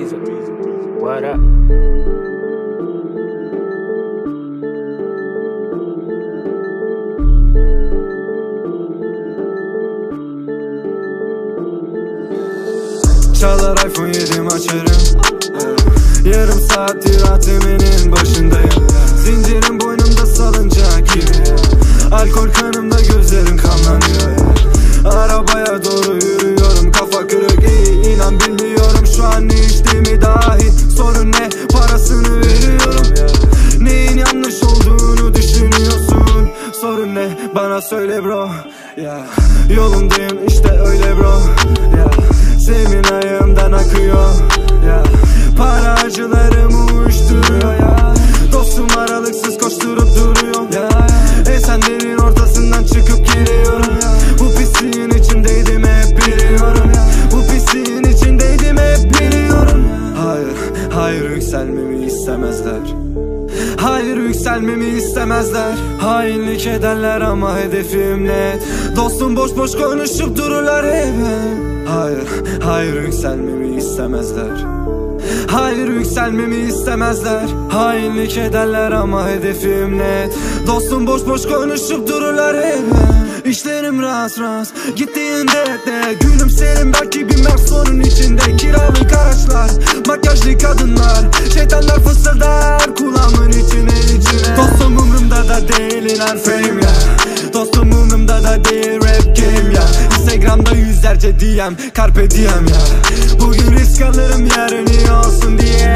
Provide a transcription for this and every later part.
What up? Çalar iPhone 7'm açarım. Yarım saattir ATM'nin başındayım. Zincirim boynumda bana söyle bro ya Yolundayım işte öyle bro ya Senin ayağımdan akıyor ya Para acılarımı uyuşturuyor ya Dostum aralıksız koşturup duruyor ya Esenlerin ortasından çıkıp geliyorum Bu pisliğin içindeydim hep biliyorum Bu pisliğin içindeydim hep biliyorum Hayır, hayır yükselmemi istemezler Hayır yükselmemi istemezler. Hainlik ederler ama hedefim net Dostum boş boş konuşup dururlar hep Hayır, hayır yükselmemi istemezler. Hayır yükselmemi istemezler. Hainlik ederler ama hedefim net. Dostum boş boş konuşup dururlar hep. İşlerim rast rast Gittiğinde de Gülümserim belki bir Mercedes içinde. Kiralık araçlar Makyajlı kadınlar. Şeytanlar fısıldar kulağımın içine içine. Dostum umurumda da değil inan fame ya Dostum umurumda da değil Instagram'da yüzlerce DM Carpe diem ya Bugün risk alırım yarın iyi olsun diye.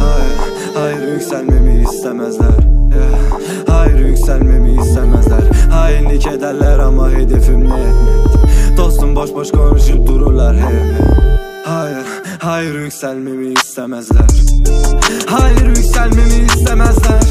Hayır, hayır yükselmemi istemezler ya. Hayır yükselmemi istemezler. Hainlik ederler ama hedefim net Dostum boş boş konuşup dururlar hep Hayır, hayır yükselmemi istemezler. Hayır yükselmemi istemezler